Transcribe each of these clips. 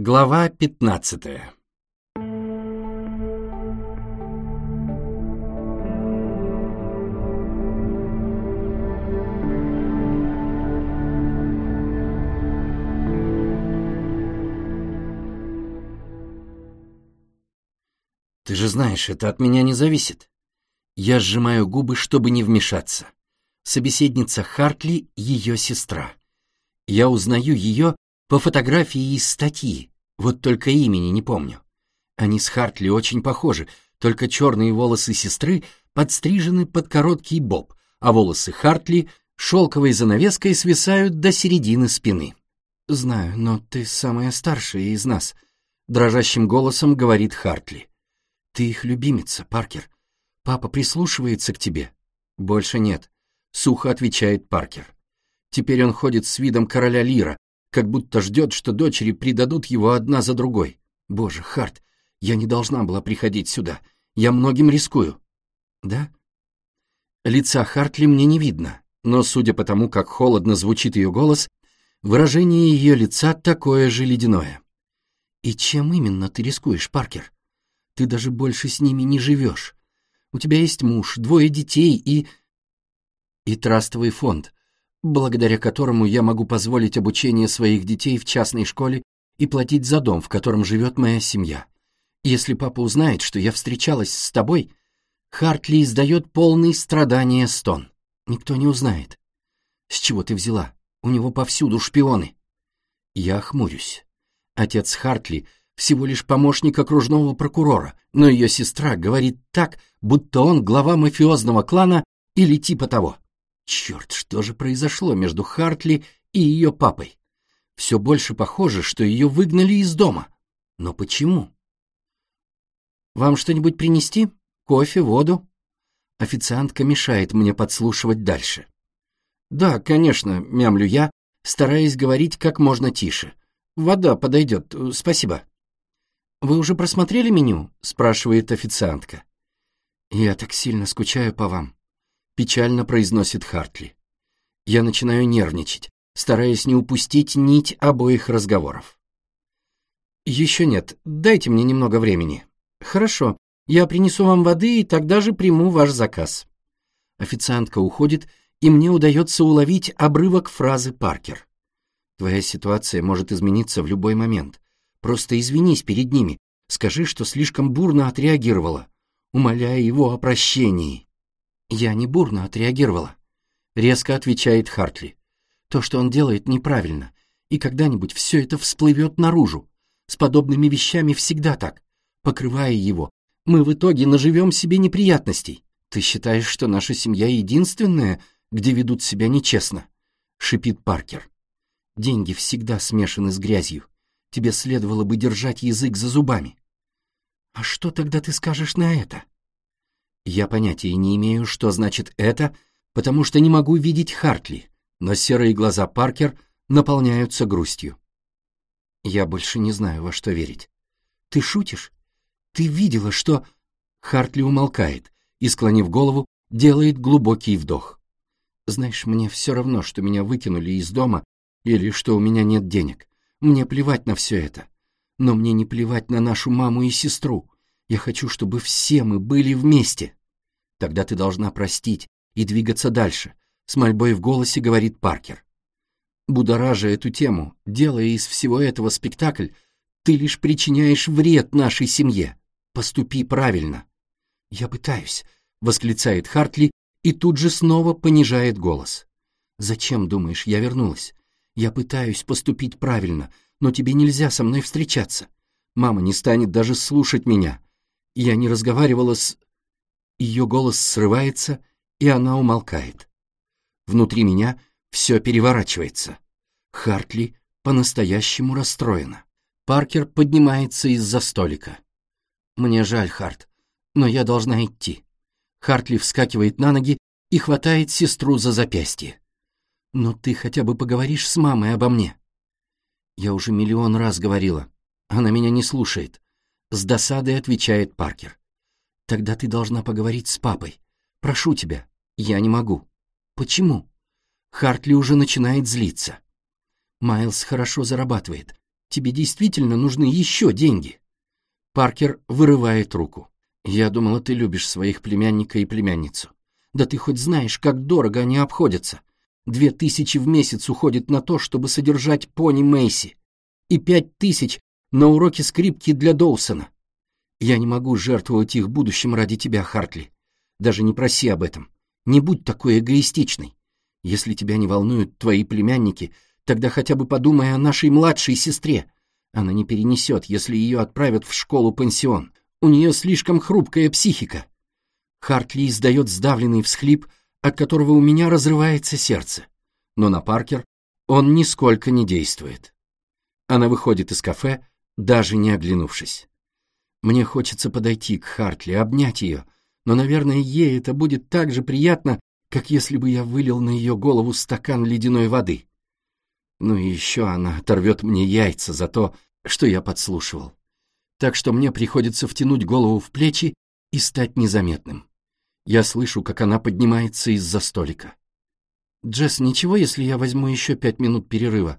Глава пятнадцатая Ты же знаешь, это от меня не зависит. Я сжимаю губы, чтобы не вмешаться. Собеседница Хартли — ее сестра. Я узнаю ее по фотографии из статьи, вот только имени не помню. Они с Хартли очень похожи, только черные волосы сестры подстрижены под короткий боб, а волосы Хартли шелковой занавеской свисают до середины спины. «Знаю, но ты самая старшая из нас», — дрожащим голосом говорит Хартли. «Ты их любимица, Паркер. Папа прислушивается к тебе». «Больше нет», — сухо отвечает Паркер. Теперь он ходит с видом короля Лира, как будто ждет, что дочери предадут его одна за другой. Боже, Харт, я не должна была приходить сюда. Я многим рискую. Да? Лица Хартли мне не видно, но, судя по тому, как холодно звучит ее голос, выражение ее лица такое же ледяное. И чем именно ты рискуешь, Паркер? Ты даже больше с ними не живешь. У тебя есть муж, двое детей и... И трастовый фонд, благодаря которому я могу позволить обучение своих детей в частной школе и платить за дом, в котором живет моя семья. Если папа узнает, что я встречалась с тобой, Хартли издает полный страдания стон. Никто не узнает. С чего ты взяла? У него повсюду шпионы. Я хмурюсь. Отец Хартли всего лишь помощник окружного прокурора, но ее сестра говорит так, будто он глава мафиозного клана или типа того. Черт, что же произошло между Хартли и ее папой? Все больше похоже, что ее выгнали из дома. Но почему? «Вам что-нибудь принести? Кофе, воду?» Официантка мешает мне подслушивать дальше. «Да, конечно», — мямлю я, стараясь говорить как можно тише. «Вода подойдет, спасибо». «Вы уже просмотрели меню?» — спрашивает официантка. «Я так сильно скучаю по вам», печально произносит Хартли. Я начинаю нервничать, стараясь не упустить нить обоих разговоров. Еще нет, дайте мне немного времени. Хорошо, я принесу вам воды и тогда же приму ваш заказ. Официантка уходит, и мне удается уловить обрывок фразы Паркер. Твоя ситуация может измениться в любой момент. Просто извинись перед ними, скажи, что слишком бурно отреагировала, умоляя его о прощении. Я не бурно отреагировала. Резко отвечает Хартли. То, что он делает, неправильно. И когда-нибудь все это всплывет наружу. С подобными вещами всегда так. Покрывая его, мы в итоге наживем себе неприятностей. Ты считаешь, что наша семья единственная, где ведут себя нечестно? Шипит Паркер. Деньги всегда смешаны с грязью. Тебе следовало бы держать язык за зубами. А что тогда ты скажешь на это? Я понятия не имею, что значит это, потому что не могу видеть Хартли, но серые глаза Паркер наполняются грустью. Я больше не знаю, во что верить. Ты шутишь? Ты видела, что... Хартли умолкает и, склонив голову, делает глубокий вдох. Знаешь, мне все равно, что меня выкинули из дома или что у меня нет денег. Мне плевать на все это. Но мне не плевать на нашу маму и сестру. Я хочу, чтобы все мы были вместе. Тогда ты должна простить и двигаться дальше, с мольбой в голосе говорит Паркер. Будоража эту тему, делая из всего этого спектакль, ты лишь причиняешь вред нашей семье. Поступи правильно. Я пытаюсь, восклицает Хартли и тут же снова понижает голос. Зачем, думаешь, я вернулась? Я пытаюсь поступить правильно, но тебе нельзя со мной встречаться. Мама не станет даже слушать меня. Я не разговаривала с... Ее голос срывается, и она умолкает. Внутри меня все переворачивается. Хартли по-настоящему расстроена. Паркер поднимается из-за столика. «Мне жаль, Харт, но я должна идти». Хартли вскакивает на ноги и хватает сестру за запястье. «Но ты хотя бы поговоришь с мамой обо мне». Я уже миллион раз говорила. Она меня не слушает. С досадой отвечает Паркер. Тогда ты должна поговорить с папой. Прошу тебя. Я не могу. Почему? Хартли уже начинает злиться. Майлз хорошо зарабатывает. Тебе действительно нужны еще деньги. Паркер вырывает руку. Я думала, ты любишь своих племянника и племянницу. Да ты хоть знаешь, как дорого они обходятся. Две тысячи в месяц уходит на то, чтобы содержать пони Мэйси. И пять тысяч на уроки скрипки для Доусона. Я не могу жертвовать их будущим ради тебя, Хартли. Даже не проси об этом. Не будь такой эгоистичной. Если тебя не волнуют твои племянники, тогда хотя бы подумай о нашей младшей сестре. Она не перенесет, если ее отправят в школу-пансион. У нее слишком хрупкая психика. Хартли издает сдавленный всхлип, от которого у меня разрывается сердце. Но на Паркер он нисколько не действует. Она выходит из кафе, даже не оглянувшись. Мне хочется подойти к Хартли, обнять ее, но, наверное, ей это будет так же приятно, как если бы я вылил на ее голову стакан ледяной воды. Ну и еще она оторвет мне яйца за то, что я подслушивал. Так что мне приходится втянуть голову в плечи и стать незаметным. Я слышу, как она поднимается из-за столика. «Джесс, ничего, если я возьму еще пять минут перерыва?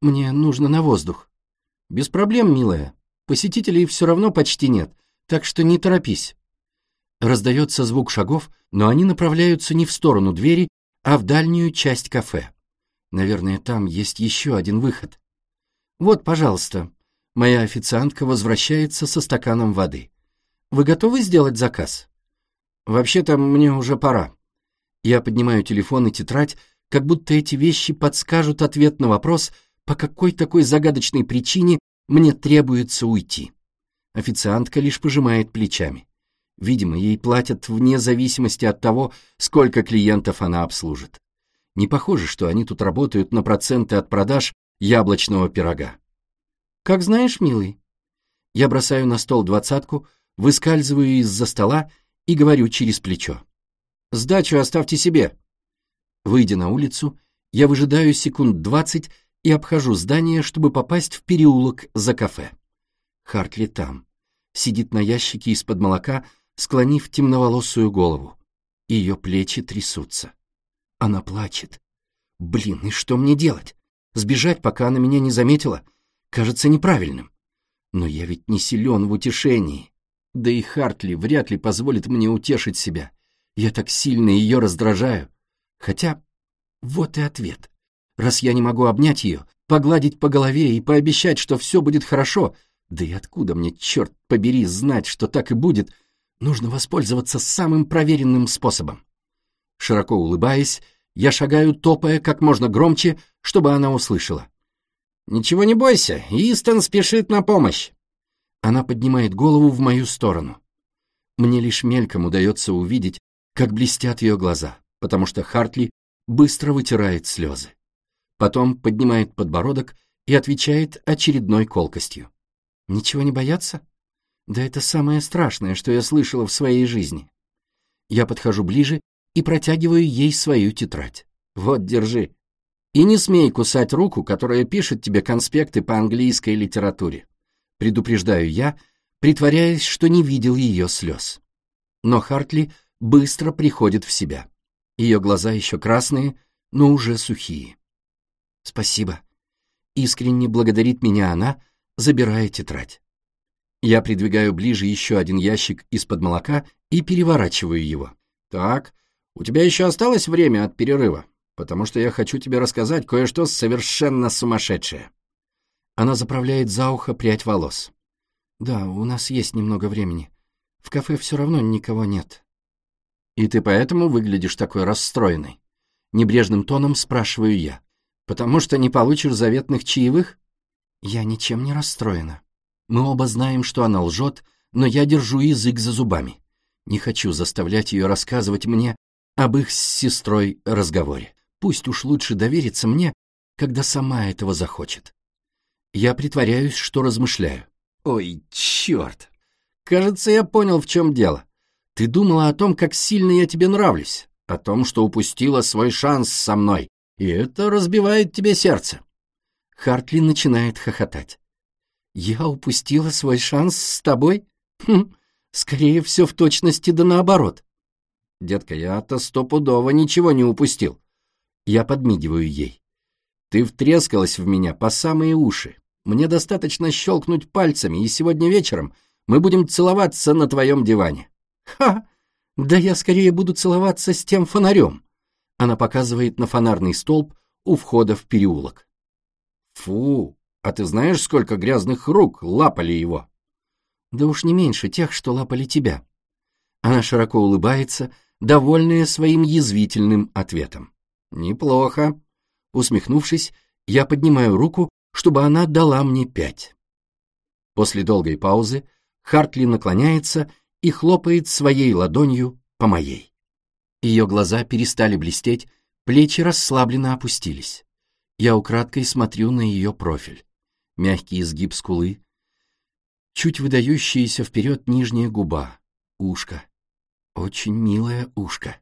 Мне нужно на воздух». «Без проблем, милая. Посетителей все равно почти нет, так что не торопись». Раздается звук шагов, но они направляются не в сторону двери, а в дальнюю часть кафе. Наверное, там есть еще один выход. «Вот, пожалуйста». Моя официантка возвращается со стаканом воды. «Вы готовы сделать заказ?» «Вообще-то мне уже пора». Я поднимаю телефон и тетрадь, как будто эти вещи подскажут ответ на вопрос, по какой такой загадочной причине мне требуется уйти. Официантка лишь пожимает плечами. Видимо, ей платят вне зависимости от того, сколько клиентов она обслужит. Не похоже, что они тут работают на проценты от продаж яблочного пирога. «Как знаешь, милый». Я бросаю на стол двадцатку, выскальзываю из-за стола и говорю через плечо. «Сдачу оставьте себе». Выйдя на улицу, я выжидаю секунд двадцать и обхожу здание, чтобы попасть в переулок за кафе. Хартли там. Сидит на ящике из-под молока, склонив темноволосую голову. Ее плечи трясутся. Она плачет. Блин, и что мне делать? Сбежать, пока она меня не заметила, кажется неправильным. Но я ведь не силен в утешении. Да и Хартли вряд ли позволит мне утешить себя. Я так сильно ее раздражаю. Хотя, вот и ответ. Раз я не могу обнять ее, погладить по голове и пообещать, что все будет хорошо, да и откуда мне, черт побери, знать, что так и будет, нужно воспользоваться самым проверенным способом. Широко улыбаясь, я шагаю, топая как можно громче, чтобы она услышала. «Ничего не бойся, Истон спешит на помощь!» Она поднимает голову в мою сторону. Мне лишь мельком удается увидеть, как блестят ее глаза, потому что Хартли быстро вытирает слезы. Потом поднимает подбородок и отвечает очередной колкостью. «Ничего не бояться? Да это самое страшное, что я слышала в своей жизни». Я подхожу ближе и протягиваю ей свою тетрадь. Вот, держи. И не смей кусать руку, которая пишет тебе конспекты по английской литературе. Предупреждаю я, притворяясь, что не видел ее слез. Но Хартли быстро приходит в себя. Ее глаза еще красные, но уже сухие. «Спасибо». Искренне благодарит меня она, забирая тетрадь. Я придвигаю ближе еще один ящик из-под молока и переворачиваю его. «Так, у тебя еще осталось время от перерыва, потому что я хочу тебе рассказать кое-что совершенно сумасшедшее». Она заправляет за ухо прядь волос. «Да, у нас есть немного времени. В кафе все равно никого нет». «И ты поэтому выглядишь такой расстроенной?» Небрежным тоном спрашиваю я. «Потому что не получишь заветных чаевых?» «Я ничем не расстроена. Мы оба знаем, что она лжет, но я держу язык за зубами. Не хочу заставлять ее рассказывать мне об их с сестрой разговоре. Пусть уж лучше довериться мне, когда сама этого захочет. Я притворяюсь, что размышляю. Ой, черт! Кажется, я понял, в чем дело. Ты думала о том, как сильно я тебе нравлюсь, о том, что упустила свой шанс со мной, и это разбивает тебе сердце. Хартли начинает хохотать. Я упустила свой шанс с тобой? Хм, скорее все в точности да наоборот. Детка, я-то стопудово ничего не упустил. Я подмигиваю ей. Ты втрескалась в меня по самые уши. Мне достаточно щелкнуть пальцами, и сегодня вечером мы будем целоваться на твоем диване». «Ха! Да я скорее буду целоваться с тем фонарем!» Она показывает на фонарный столб у входа в переулок. «Фу! А ты знаешь, сколько грязных рук лапали его?» «Да уж не меньше тех, что лапали тебя». Она широко улыбается, довольная своим язвительным ответом. «Неплохо». Усмехнувшись, я поднимаю руку, чтобы она дала мне пять. После долгой паузы Хартли наклоняется и хлопает своей ладонью по моей. Ее глаза перестали блестеть, плечи расслабленно опустились. Я украдкой смотрю на ее профиль. Мягкий изгиб скулы, чуть выдающаяся вперед нижняя губа, ушко. Очень милое ушко.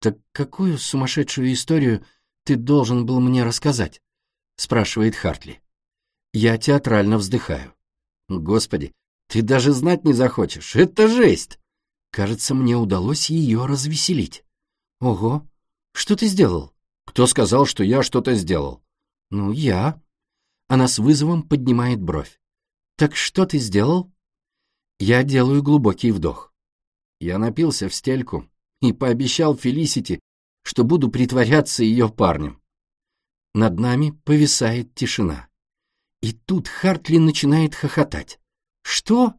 «Так какую сумасшедшую историю ты должен был мне рассказать?» — спрашивает Хартли. Я театрально вздыхаю. «Господи, ты даже знать не захочешь. Это жесть!» Кажется, мне удалось ее развеселить. «Ого! Что ты сделал?» «Кто сказал, что я что-то сделал?» «Ну, я». Она с вызовом поднимает бровь. «Так что ты сделал?» Я делаю глубокий вдох. Я напился в стельку и пообещал Фелисити, что буду притворяться ее парнем. Над нами повисает тишина. И тут Хартли начинает хохотать. «Что?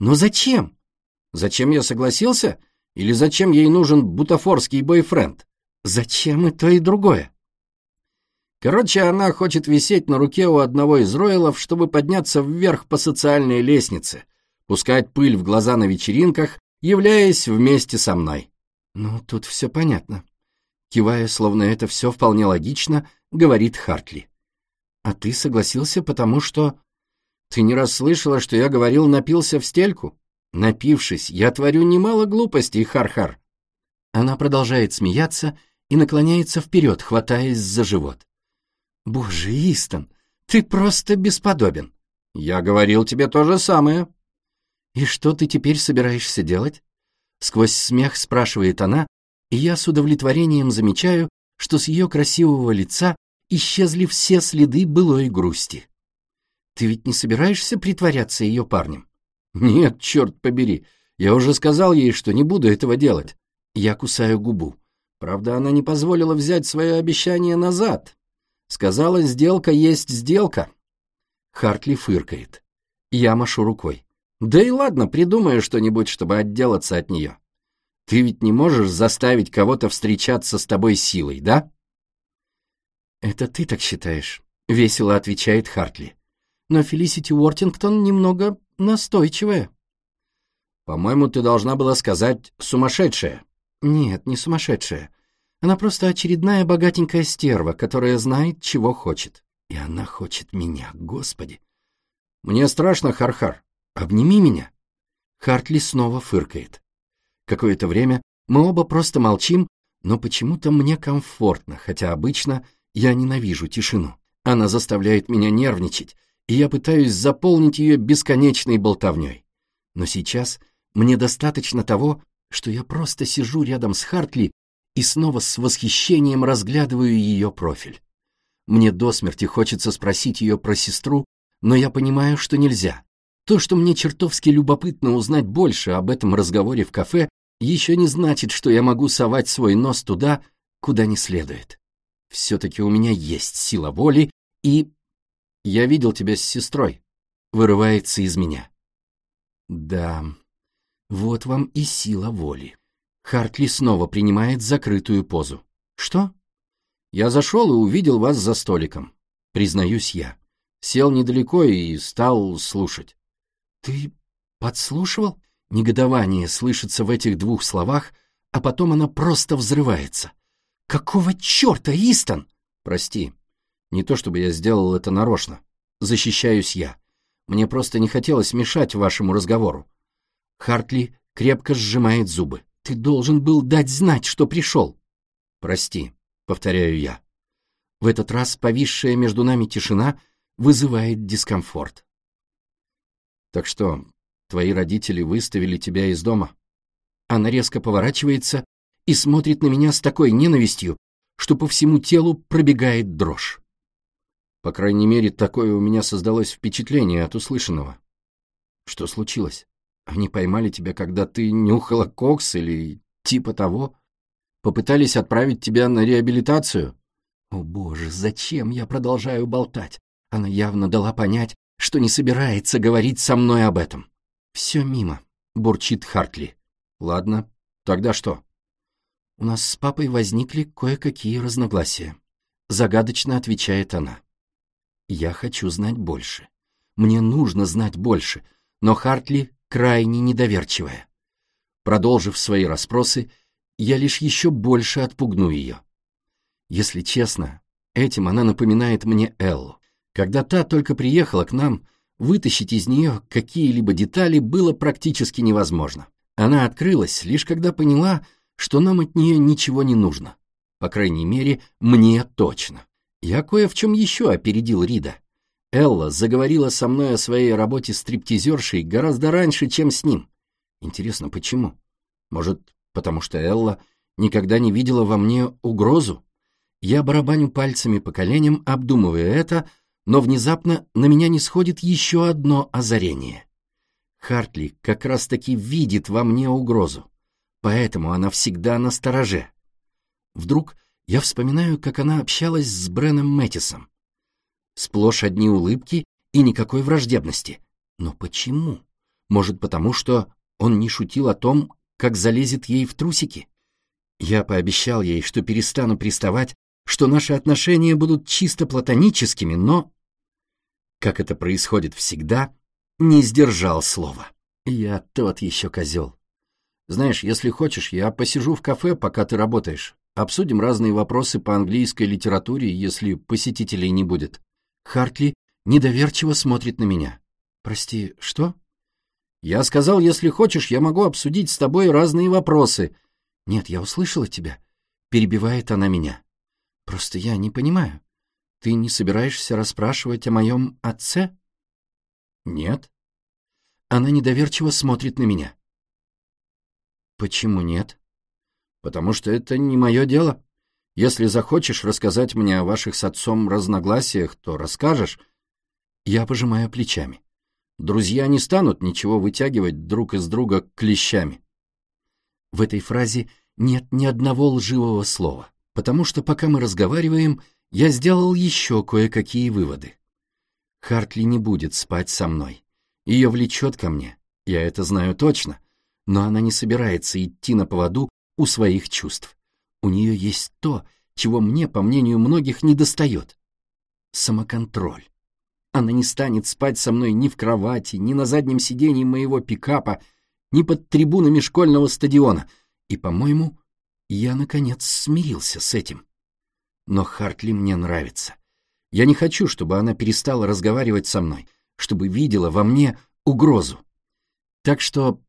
Но зачем?» «Зачем я согласился? Или зачем ей нужен бутафорский бойфренд?» Зачем и то, и другое? Короче, она хочет висеть на руке у одного из роялов, чтобы подняться вверх по социальной лестнице, пускать пыль в глаза на вечеринках, являясь вместе со мной. Ну, тут все понятно. Кивая, словно это все вполне логично, говорит Хартли. А ты согласился, потому что... Ты не раз слышала, что я говорил «напился в стельку»? Напившись, я творю немало глупостей, Хар-Хар. Она продолжает смеяться и наклоняется вперед, хватаясь за живот. «Боже, Истон, ты просто бесподобен!» «Я говорил тебе то же самое». «И что ты теперь собираешься делать?» Сквозь смех спрашивает она, и я с удовлетворением замечаю, что с ее красивого лица исчезли все следы былой грусти. «Ты ведь не собираешься притворяться ее парнем?» «Нет, черт побери, я уже сказал ей, что не буду этого делать». Я кусаю губу. Правда, она не позволила взять свое обещание назад. Сказала, сделка есть сделка. Хартли фыркает. Я машу рукой. Да и ладно, придумаю что-нибудь, чтобы отделаться от нее. Ты ведь не можешь заставить кого-то встречаться с тобой силой, да? Это ты так считаешь, весело отвечает Хартли. Но Фелисити Уортингтон немного настойчивая. По-моему, ты должна была сказать «сумасшедшая». Нет, не сумасшедшая. Она просто очередная богатенькая стерва, которая знает, чего хочет. И она хочет меня, господи. Мне страшно, Хархар. Обними меня. Хартли снова фыркает. Какое-то время мы оба просто молчим, но почему-то мне комфортно, хотя обычно я ненавижу тишину. Она заставляет меня нервничать, и я пытаюсь заполнить ее бесконечной болтовней. Но сейчас мне достаточно того, что я просто сижу рядом с Хартли и снова с восхищением разглядываю ее профиль. Мне до смерти хочется спросить ее про сестру, но я понимаю, что нельзя. То, что мне чертовски любопытно узнать больше об этом разговоре в кафе, еще не значит, что я могу совать свой нос туда, куда не следует. Все-таки у меня есть сила воли, и... Я видел тебя с сестрой. Вырывается из меня. Да, вот вам и сила воли. Хартли снова принимает закрытую позу. Что? Я зашел и увидел вас за столиком. Признаюсь я. Сел недалеко и стал слушать. Ты подслушивал? Негодование слышится в этих двух словах, а потом она просто взрывается. Какого черта, Истон? Прости. Не то чтобы я сделал это нарочно. Защищаюсь я. Мне просто не хотелось мешать вашему разговору. Хартли крепко сжимает зубы. «Ты должен был дать знать, что пришел!» «Прости», — повторяю я. В этот раз повисшая между нами тишина вызывает дискомфорт. «Так что, твои родители выставили тебя из дома?» Она резко поворачивается и смотрит на меня с такой ненавистью, что по всему телу пробегает дрожь. По крайней мере, такое у меня создалось впечатление от услышанного. Что случилось? Они поймали тебя, когда ты нюхала кокс или типа того? Попытались отправить тебя на реабилитацию? О боже, зачем я продолжаю болтать? Она явно дала понять, что не собирается говорить со мной об этом. Все мимо, бурчит Хартли. Ладно, тогда что? У нас с папой возникли кое-какие разногласия. Загадочно отвечает она. Я хочу знать больше. Мне нужно знать больше, но Хартли крайне недоверчивая. Продолжив свои расспросы, я лишь еще больше отпугну ее. Если честно, этим она напоминает мне Эллу. Когда та только приехала к нам, вытащить из нее какие-либо детали было практически невозможно. Она открылась, лишь когда поняла, что нам от нее ничего не нужно. По крайней мере, мне точно. Я кое в чем еще опередил Рида. Элла заговорила со мной о своей работе стриптизершей гораздо раньше, чем с ним. Интересно, почему? Может, потому что Элла никогда не видела во мне угрозу? Я барабаню пальцами по коленям, обдумывая это, но внезапно на меня не сходит еще одно озарение. Хартли как раз-таки видит во мне угрозу, поэтому она всегда на стороже. Вдруг я вспоминаю, как она общалась с Бреном Мэттисом. Сплошь одни улыбки и никакой враждебности. Но почему? Может, потому что он не шутил о том, как залезет ей в трусики? Я пообещал ей, что перестану приставать, что наши отношения будут чисто платоническими, но, как это происходит всегда, не сдержал слова. Я тот еще козел. Знаешь, если хочешь, я посижу в кафе, пока ты работаешь. Обсудим разные вопросы по английской литературе, если посетителей не будет. Хартли недоверчиво смотрит на меня. Прости, что? Я сказал, если хочешь, я могу обсудить с тобой разные вопросы. Нет, я услышала тебя. Перебивает она меня. Просто я не понимаю. Ты не собираешься расспрашивать о моем отце? Нет. Она недоверчиво смотрит на меня. Почему нет? Потому что это не мое дело. Если захочешь рассказать мне о ваших с отцом разногласиях, то расскажешь. Я пожимаю плечами. Друзья не станут ничего вытягивать друг из друга клещами. В этой фразе нет ни одного лживого слова, потому что пока мы разговариваем, я сделал еще кое-какие выводы. Хартли не будет спать со мной. Ее влечет ко мне, я это знаю точно, но она не собирается идти на поводу у своих чувств. У нее есть то, чего мне, по мнению многих, не достает. Самоконтроль. Она не станет спать со мной ни в кровати, ни на заднем сиденье моего пикапа, ни под трибунами школьного стадиона. И, по-моему, я, наконец, смирился с этим. Но Хартли мне нравится. Я не хочу, чтобы она перестала разговаривать со мной, чтобы видела во мне угрозу. Так что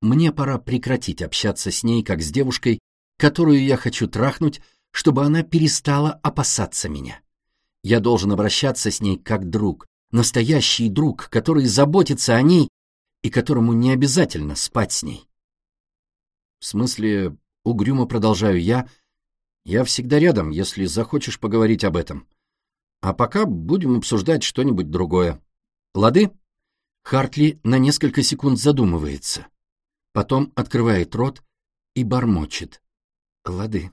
мне пора прекратить общаться с ней, как с девушкой, которую я хочу трахнуть, чтобы она перестала опасаться меня. Я должен обращаться с ней как друг, настоящий друг, который заботится о ней и которому не обязательно спать с ней. В смысле, угрюмо продолжаю я, я всегда рядом, если захочешь поговорить об этом. А пока будем обсуждать что-нибудь другое. Лады? Хартли на несколько секунд задумывается. Потом открывает рот и бормочет. Лады.